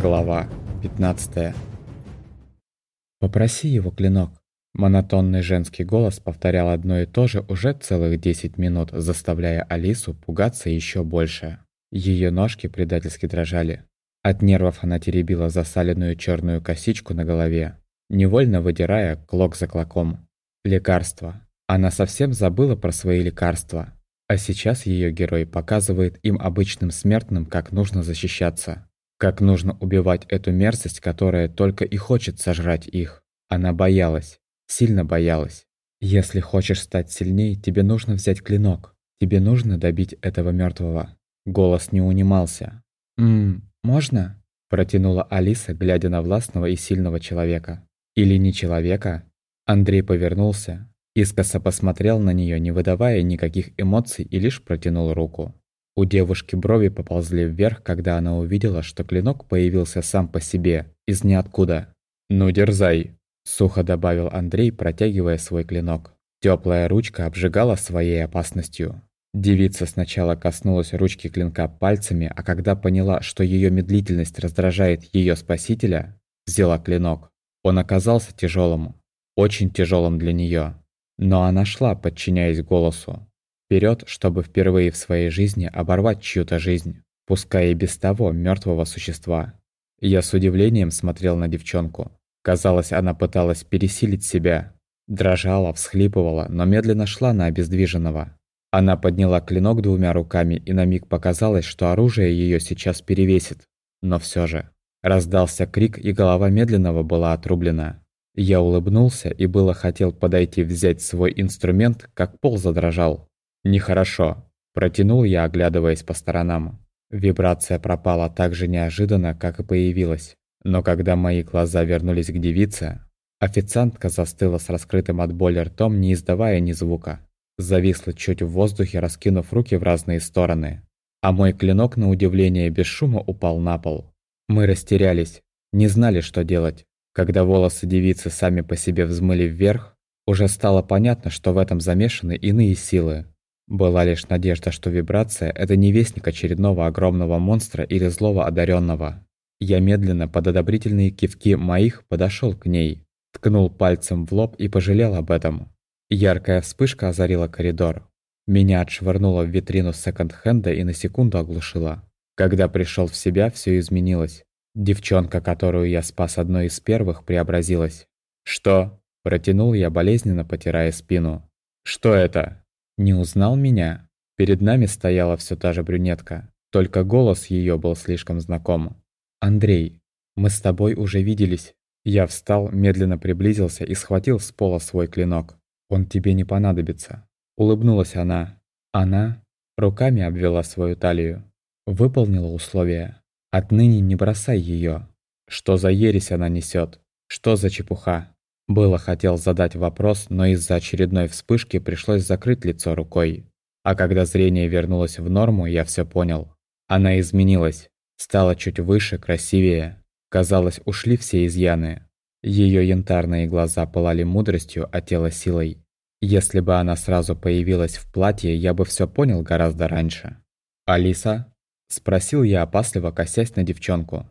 Глава 15 «Попроси его клинок». Монотонный женский голос повторял одно и то же уже целых 10 минут, заставляя Алису пугаться еще больше. Ее ножки предательски дрожали. От нервов она теребила засаленную черную косичку на голове, невольно выдирая клок за клоком. Лекарства. Она совсем забыла про свои лекарства. А сейчас ее герой показывает им обычным смертным, как нужно защищаться. Как нужно убивать эту мерзость, которая только и хочет сожрать их. Она боялась. Сильно боялась. Если хочешь стать сильнее, тебе нужно взять клинок. Тебе нужно добить этого мертвого. Голос не унимался. «Ммм, можно?» Протянула Алиса, глядя на властного и сильного человека. Или не человека? Андрей повернулся, искоса посмотрел на нее, не выдавая никаких эмоций и лишь протянул руку. У девушки брови поползли вверх, когда она увидела, что клинок появился сам по себе, из ниоткуда. «Ну, дерзай!» Сухо добавил Андрей, протягивая свой клинок. Теплая ручка обжигала своей опасностью. Девица сначала коснулась ручки клинка пальцами, а когда поняла, что ее медлительность раздражает ее спасителя, взяла клинок. Он оказался тяжелым, очень тяжелым для нее. Но она шла, подчиняясь голосу. Вперед, чтобы впервые в своей жизни оборвать чью-то жизнь, пускай и без того мертвого существа. Я с удивлением смотрел на девчонку. Казалось, она пыталась пересилить себя. Дрожала, всхлипывала, но медленно шла на обездвиженного. Она подняла клинок двумя руками, и на миг показалось, что оружие ее сейчас перевесит. Но все же. Раздался крик, и голова медленного была отрублена. Я улыбнулся и было хотел подойти взять свой инструмент, как пол задрожал. Нехорошо. Протянул я, оглядываясь по сторонам. Вибрация пропала так же неожиданно, как и появилась. Но когда мои глаза вернулись к девице, официантка застыла с раскрытым от боли ртом, не издавая ни звука. Зависла чуть в воздухе, раскинув руки в разные стороны. А мой клинок, на удивление, без шума упал на пол. Мы растерялись, не знали, что делать. Когда волосы девицы сами по себе взмыли вверх, уже стало понятно, что в этом замешаны иные силы. Была лишь надежда, что вибрация – это не вестник очередного огромного монстра или злого одаренного. Я медленно, под одобрительные кивки моих, подошел к ней, ткнул пальцем в лоб и пожалел об этом. Яркая вспышка озарила коридор. Меня отшвырнуло в витрину секонд-хенда и на секунду оглушило. Когда пришел в себя, все изменилось. Девчонка, которую я спас одной из первых, преобразилась. «Что?» – протянул я, болезненно потирая спину. «Что это?» «Не узнал меня?» Перед нами стояла все та же брюнетка, только голос ее был слишком знаком. «Андрей, мы с тобой уже виделись». Я встал, медленно приблизился и схватил с пола свой клинок. «Он тебе не понадобится». Улыбнулась она. Она руками обвела свою талию. Выполнила условия. Отныне не бросай ее. Что за ересь она несет? Что за чепуха? Было хотел задать вопрос, но из-за очередной вспышки пришлось закрыть лицо рукой. А когда зрение вернулось в норму, я все понял. Она изменилась. Стала чуть выше, красивее. Казалось, ушли все изъяны. Ее янтарные глаза пылали мудростью, а тело силой. Если бы она сразу появилась в платье, я бы все понял гораздо раньше. «Алиса?» – спросил я, опасливо косясь на девчонку.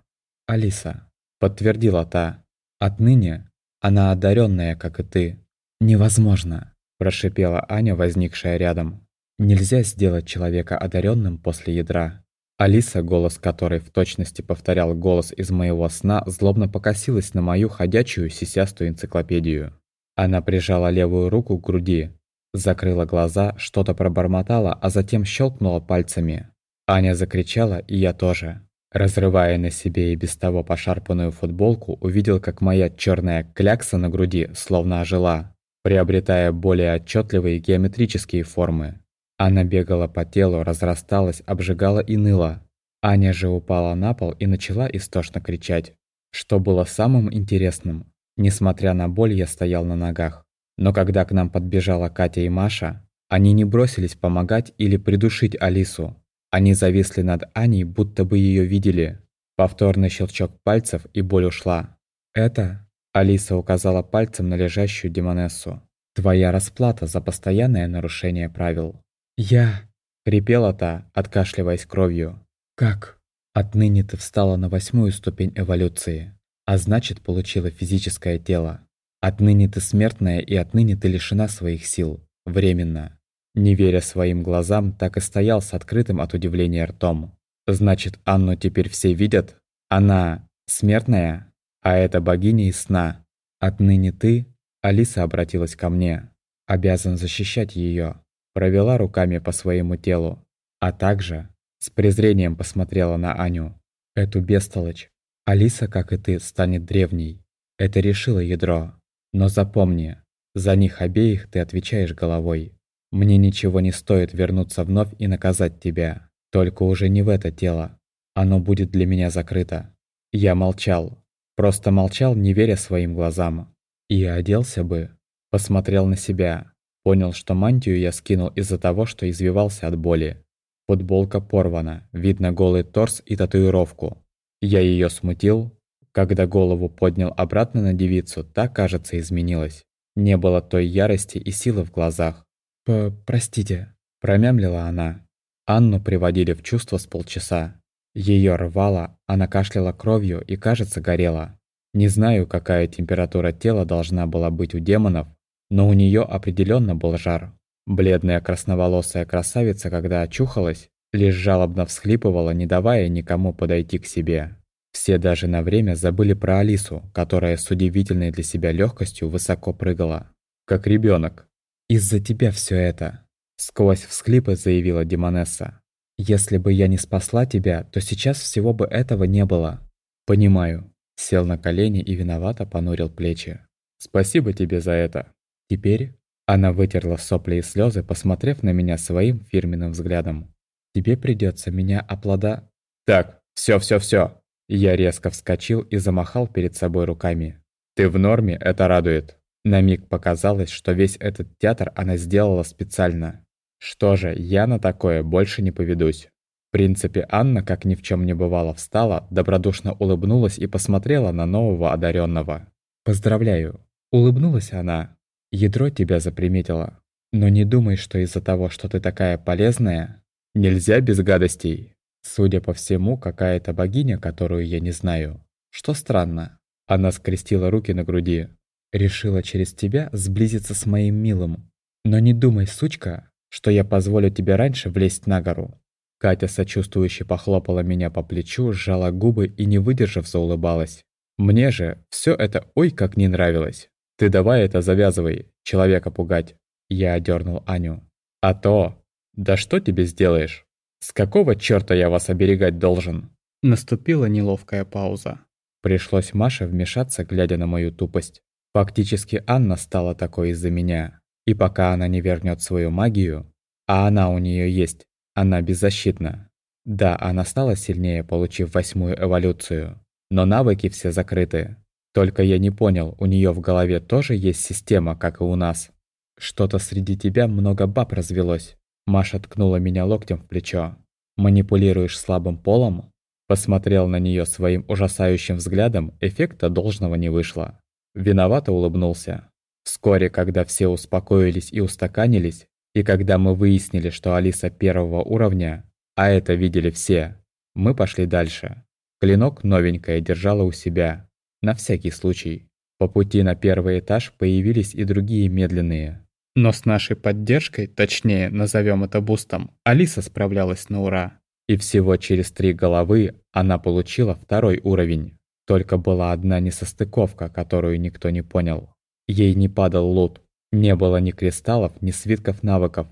«Алиса», – подтвердила та. «Отныне она одаренная, как и ты». «Невозможно», – прошипела Аня, возникшая рядом. «Нельзя сделать человека одаренным после ядра. Алиса, голос которой в точности повторял голос из моего сна, злобно покосилась на мою ходячую сисястую энциклопедию. Она прижала левую руку к груди, закрыла глаза, что-то пробормотала, а затем щелкнула пальцами. Аня закричала, и я тоже. Разрывая на себе и без того пошарпанную футболку, увидел, как моя черная клякса на груди словно ожила, приобретая более отчетливые геометрические формы. Она бегала по телу, разрасталась, обжигала и ныла. Аня же упала на пол и начала истошно кричать. Что было самым интересным, несмотря на боль, я стоял на ногах. Но когда к нам подбежала Катя и Маша, они не бросились помогать или придушить Алису. Они зависли над Аней, будто бы ее видели. Повторный щелчок пальцев, и боль ушла. «Это...» – Алиса указала пальцем на лежащую Демонессу. «Твоя расплата за постоянное нарушение правил». «Я...» — хрипела та, откашливаясь кровью. «Как?» Отныне ты встала на восьмую ступень эволюции, а значит получила физическое тело. Отныне ты смертная и отныне ты лишена своих сил. Временно. Не веря своим глазам, так и стоял с открытым от удивления ртом. Значит, Анну теперь все видят? Она смертная? А это богиня из сна. Отныне ты, Алиса обратилась ко мне, обязан защищать ее. Провела руками по своему телу, а также с презрением посмотрела на Аню. Эту бестолочь. Алиса, как и ты, станет древней. Это решило ядро. Но запомни, за них обеих ты отвечаешь головой. Мне ничего не стоит вернуться вновь и наказать тебя. Только уже не в это тело. Оно будет для меня закрыто. Я молчал. Просто молчал, не веря своим глазам. И оделся бы. Посмотрел на себя. Понял, что мантию я скинул из-за того, что извивался от боли. Футболка порвана, видно голый торс и татуировку. Я ее смутил. Когда голову поднял обратно на девицу, та, кажется, изменилась. Не было той ярости и силы в глазах. П «Простите», – промямлила она. Анну приводили в чувство с полчаса. Ее рвало, она кашляла кровью и, кажется, горела. Не знаю, какая температура тела должна была быть у демонов, но у нее определенно был жар. Бледная красноволосая красавица, когда очухалась, лишь жалобно всхлипывала, не давая никому подойти к себе. Все даже на время забыли про Алису, которая с удивительной для себя легкостью высоко прыгала. Как ребенок. «Из-за тебя все это!» Сквозь всхлипы заявила Демонесса. «Если бы я не спасла тебя, то сейчас всего бы этого не было». «Понимаю». Сел на колени и виновато понурил плечи. «Спасибо тебе за это». Теперь она вытерла сопли и слезы, посмотрев на меня своим фирменным взглядом. «Тебе придется меня оплода...» «Так, все, все, все. Я резко вскочил и замахал перед собой руками. «Ты в норме, это радует». На миг показалось, что весь этот театр она сделала специально. Что же, я на такое больше не поведусь. В принципе, Анна, как ни в чем не бывало, встала, добродушно улыбнулась и посмотрела на нового одаренного. «Поздравляю!» Улыбнулась она. «Ядро тебя заприметило. Но не думай, что из-за того, что ты такая полезная, нельзя без гадостей!» Судя по всему, какая-то богиня, которую я не знаю. Что странно. Она скрестила руки на груди. Решила через тебя сблизиться с моим милым. Но не думай, сучка, что я позволю тебе раньше влезть на гору. Катя сочувствующе похлопала меня по плечу, сжала губы и, не выдержав, заулыбалась. Мне же все это ой как не нравилось. Ты давай это завязывай, человека пугать. Я одернул Аню. А то... Да что тебе сделаешь? «С какого чёрта я вас оберегать должен?» Наступила неловкая пауза. Пришлось Маше вмешаться, глядя на мою тупость. Фактически Анна стала такой из-за меня. И пока она не вернет свою магию, а она у нее есть, она беззащитна. Да, она стала сильнее, получив восьмую эволюцию. Но навыки все закрыты. Только я не понял, у нее в голове тоже есть система, как и у нас. Что-то среди тебя много баб развелось. Маша ткнула меня локтем в плечо. «Манипулируешь слабым полом?» Посмотрел на нее своим ужасающим взглядом, эффекта должного не вышло. Виновато улыбнулся. Вскоре, когда все успокоились и устаканились, и когда мы выяснили, что Алиса первого уровня, а это видели все, мы пошли дальше. Клинок новенькая держала у себя, на всякий случай. По пути на первый этаж появились и другие медленные, но с нашей поддержкой, точнее, назовем это бустом, Алиса справлялась на ура. И всего через три головы она получила второй уровень. Только была одна несостыковка, которую никто не понял. Ей не падал лут. Не было ни кристаллов, ни свитков навыков.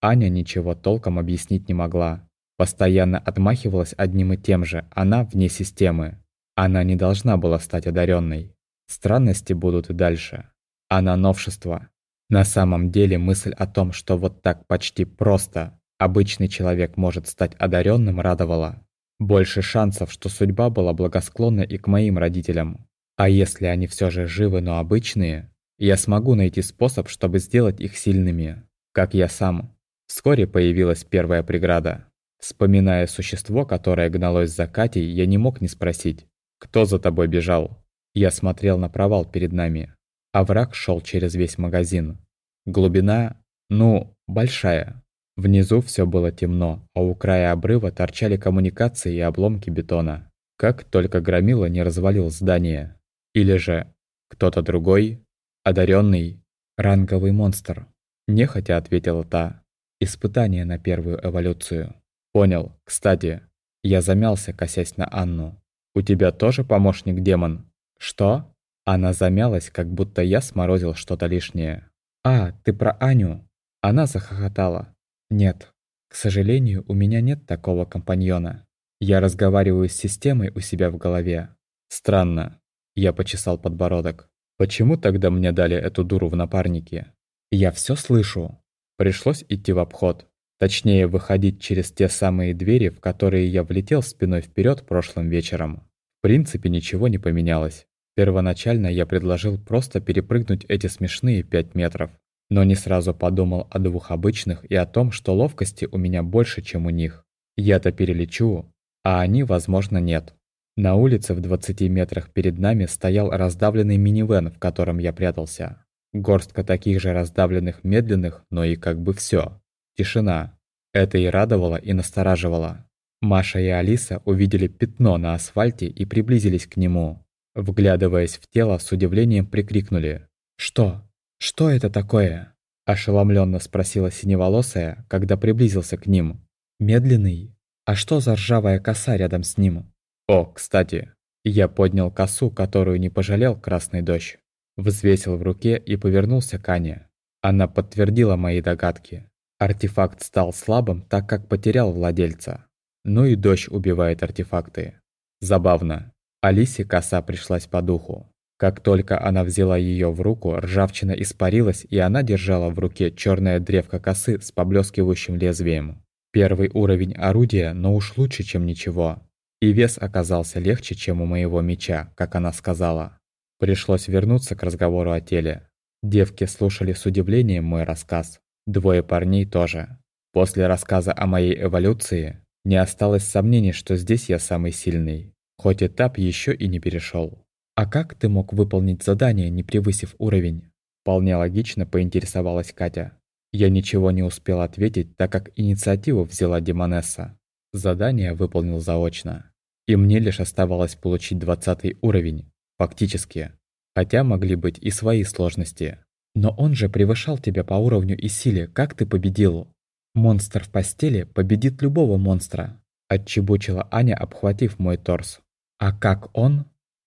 Аня ничего толком объяснить не могла. Постоянно отмахивалась одним и тем же, она вне системы. Она не должна была стать одаренной. Странности будут и дальше. Она новшество, на самом деле мысль о том, что вот так почти просто обычный человек может стать одаренным, радовала. Больше шансов, что судьба была благосклонна и к моим родителям. А если они все же живы, но обычные, я смогу найти способ, чтобы сделать их сильными, как я сам. Вскоре появилась первая преграда. Вспоминая существо, которое гналось за Катей, я не мог не спросить, кто за тобой бежал. Я смотрел на провал перед нами. А враг шел через весь магазин. Глубина, ну, большая. Внизу все было темно, а у края обрыва торчали коммуникации и обломки бетона. Как только Громила не развалил здание. Или же кто-то другой, одаренный, ранговый монстр. Нехотя ответила та. Испытание на первую эволюцию. Понял. Кстати, я замялся, косясь на Анну. У тебя тоже помощник-демон? Что? Она замялась, как будто я сморозил что-то лишнее. А, ты про Аню? Она захохотала. Нет. К сожалению, у меня нет такого компаньона. Я разговариваю с системой у себя в голове. Странно. Я почесал подбородок. Почему тогда мне дали эту дуру в напарнике? Я все слышу. Пришлось идти в обход. Точнее, выходить через те самые двери, в которые я влетел спиной вперед прошлым вечером. В принципе, ничего не поменялось. Первоначально я предложил просто перепрыгнуть эти смешные 5 метров. Но не сразу подумал о двух обычных и о том, что ловкости у меня больше, чем у них. Я-то перелечу, а они, возможно, нет. На улице в 20 метрах перед нами стоял раздавленный минивэн, в котором я прятался. Горстка таких же раздавленных медленных, но и как бы все. Тишина. Это и радовало, и настораживало. Маша и Алиса увидели пятно на асфальте и приблизились к нему. Вглядываясь в тело, с удивлением прикрикнули. «Что? Что это такое?» Ошеломленно спросила синеволосая, когда приблизился к ним. «Медленный? А что за ржавая коса рядом с ним?» О, кстати, я поднял косу, которую не пожалел красный дождь. Взвесил в руке и повернулся к Ане. Она подтвердила мои догадки. Артефакт стал слабым, так как потерял владельца. Ну и дождь убивает артефакты. Забавно. Алисе коса пришлась по духу. Как только она взяла ее в руку, ржавчина испарилась, и она держала в руке черная древко косы с поблескивающим лезвием. Первый уровень орудия, но уж лучше, чем ничего. И вес оказался легче, чем у моего меча, как она сказала. Пришлось вернуться к разговору о теле. Девки слушали с удивлением мой рассказ. Двое парней тоже. После рассказа о моей эволюции не осталось сомнений, что здесь я самый сильный. Хоть этап еще и не перешел. «А как ты мог выполнить задание, не превысив уровень?» Вполне логично поинтересовалась Катя. Я ничего не успел ответить, так как инициативу взяла Демонесса. Задание выполнил заочно. И мне лишь оставалось получить 20 уровень, фактически. Хотя могли быть и свои сложности. Но он же превышал тебя по уровню и силе, как ты победил? Монстр в постели победит любого монстра. Отчебучила Аня, обхватив мой торс. А как он?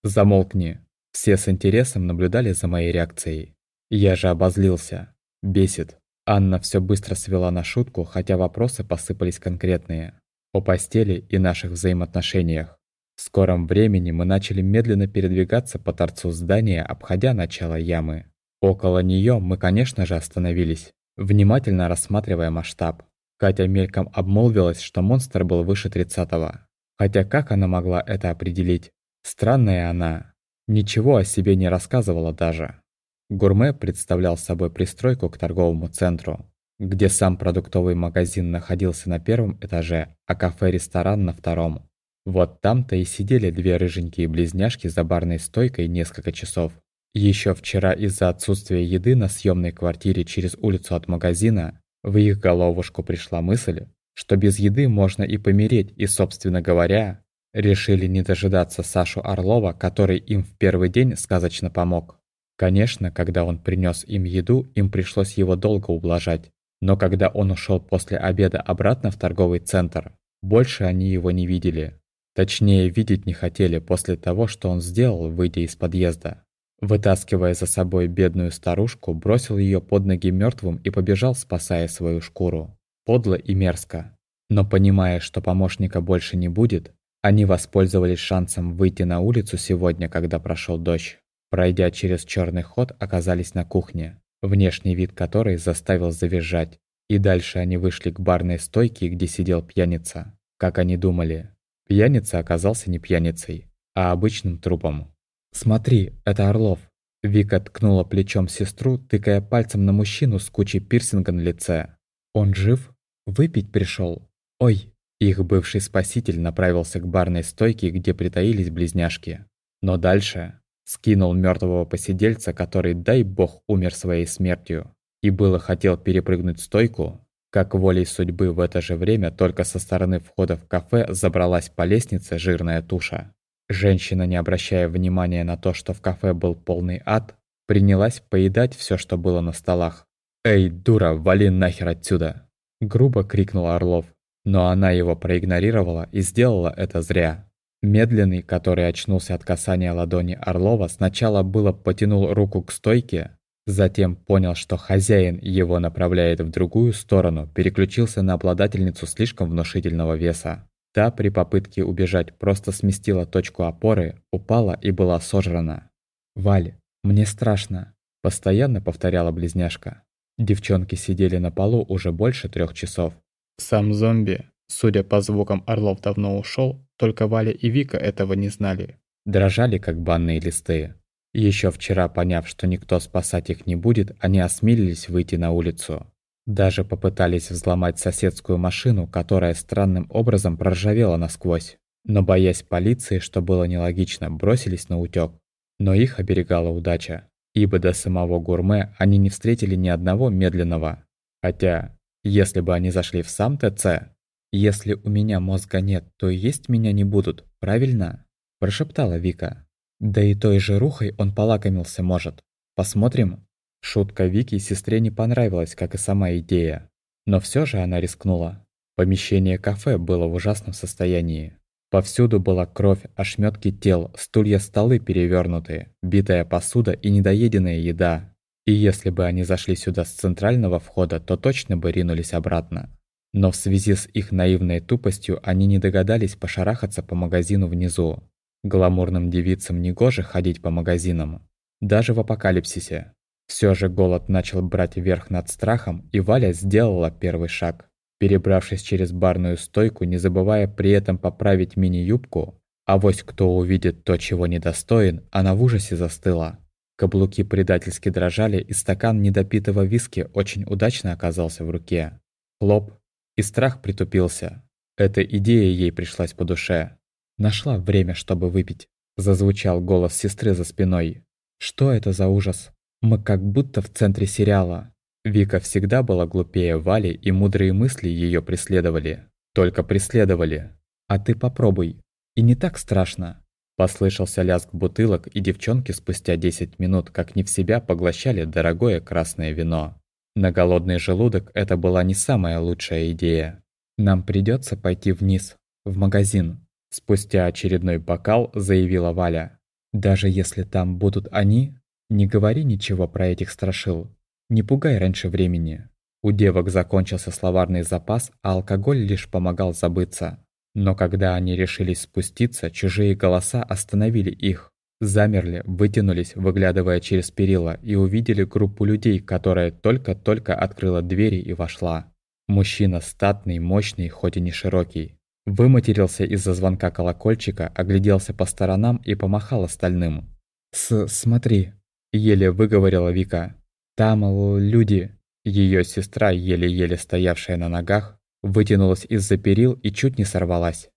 Замолкни. Все с интересом наблюдали за моей реакцией. Я же обозлился. Бесит. Анна все быстро свела на шутку, хотя вопросы посыпались конкретные о постели и наших взаимоотношениях. В скором времени мы начали медленно передвигаться по торцу здания, обходя начало ямы. Около нее мы, конечно же, остановились, внимательно рассматривая масштаб. Катя мельком обмолвилась, что монстр был выше 30-го. Хотя как она могла это определить? Странная она. Ничего о себе не рассказывала даже. Гурме представлял собой пристройку к торговому центру, где сам продуктовый магазин находился на первом этаже, а кафе-ресторан на втором. Вот там-то и сидели две рыженькие близняшки за барной стойкой несколько часов. Еще вчера из-за отсутствия еды на съемной квартире через улицу от магазина в их головушку пришла мысль, что без еды можно и помереть, и, собственно говоря, решили не дожидаться Сашу Орлова, который им в первый день сказочно помог. Конечно, когда он принес им еду, им пришлось его долго ублажать. Но когда он ушел после обеда обратно в торговый центр, больше они его не видели. Точнее, видеть не хотели после того, что он сделал, выйдя из подъезда. Вытаскивая за собой бедную старушку, бросил ее под ноги мертвым и побежал, спасая свою шкуру. Подло и мерзко. Но понимая, что помощника больше не будет, они воспользовались шансом выйти на улицу сегодня, когда прошел дождь. Пройдя через черный ход, оказались на кухне внешний вид которой заставил завизжать. И дальше они вышли к барной стойке, где сидел пьяница. Как они думали. Пьяница оказался не пьяницей, а обычным трупом. «Смотри, это Орлов!» Вика ткнула плечом сестру, тыкая пальцем на мужчину с кучей пирсинга на лице. «Он жив? Выпить пришел. Ой!» Их бывший спаситель направился к барной стойке, где притаились близняшки. Но дальше скинул мертвого посидельца, который, дай бог, умер своей смертью, и было хотел перепрыгнуть стойку, Как волей судьбы в это же время только со стороны входа в кафе забралась по лестнице жирная туша. Женщина, не обращая внимания на то, что в кафе был полный ад, принялась поедать все, что было на столах. «Эй, дура, вали нахер отсюда!» Грубо крикнул Орлов, но она его проигнорировала и сделала это зря. Медленный, который очнулся от касания ладони Орлова, сначала было потянул руку к стойке, затем понял, что хозяин его направляет в другую сторону, переключился на обладательницу слишком внушительного веса. Та при попытке убежать просто сместила точку опоры, упала и была сожрана. «Валь, мне страшно», – постоянно повторяла близняшка. Девчонки сидели на полу уже больше трех часов. Сам зомби, судя по звукам, Орлов давно ушел, только Валя и Вика этого не знали. Дрожали, как банные листы. Еще вчера, поняв, что никто спасать их не будет, они осмелились выйти на улицу. Даже попытались взломать соседскую машину, которая странным образом проржавела насквозь. Но боясь полиции, что было нелогично, бросились на утёк. Но их оберегала удача ибо до самого гурме они не встретили ни одного медленного. Хотя, если бы они зашли в сам ТЦ, «Если у меня мозга нет, то есть меня не будут, правильно?» – прошептала Вика. «Да и той же рухой он полакомился может. Посмотрим?» Шутка Вики сестре не понравилась, как и сама идея. Но все же она рискнула. Помещение кафе было в ужасном состоянии. Повсюду была кровь, ошметки тел, стулья столы перевернутые, битая посуда и недоеденная еда. И если бы они зашли сюда с центрального входа, то точно бы ринулись обратно. Но в связи с их наивной тупостью они не догадались пошарахаться по магазину внизу. Гламурным девицам негоже ходить по магазинам. Даже в апокалипсисе. Все же голод начал брать верх над страхом, и Валя сделала первый шаг. Перебравшись через барную стойку, не забывая при этом поправить мини-юбку, а вось кто увидит то, чего недостоин, она в ужасе застыла. Каблуки предательски дрожали, и стакан недопитого виски очень удачно оказался в руке. Хлоп, и страх притупился. Эта идея ей пришлась по душе. Нашла время, чтобы выпить. Зазвучал голос сестры за спиной. Что это за ужас? Мы как будто в центре сериала. Вика всегда была глупее Вали, и мудрые мысли ее преследовали. Только преследовали. «А ты попробуй. И не так страшно». Послышался лязг бутылок, и девчонки спустя 10 минут как не в себя поглощали дорогое красное вино. На голодный желудок это была не самая лучшая идея. «Нам придется пойти вниз, в магазин», спустя очередной бокал заявила Валя. «Даже если там будут они, не говори ничего про этих страшил. Не пугай раньше времени. У девок закончился словарный запас, а алкоголь лишь помогал забыться. Но когда они решились спуститься, чужие голоса остановили их. Замерли, вытянулись, выглядывая через перила, и увидели группу людей, которая только-только открыла двери и вошла. Мужчина статный, мощный, хоть и не широкий. Выматерился из-за звонка колокольчика, огляделся по сторонам и помахал остальным. «С «Смотри», – еле выговорила Вика. Там люди. Ее сестра, еле-еле стоявшая на ногах, вытянулась из-за перил и чуть не сорвалась.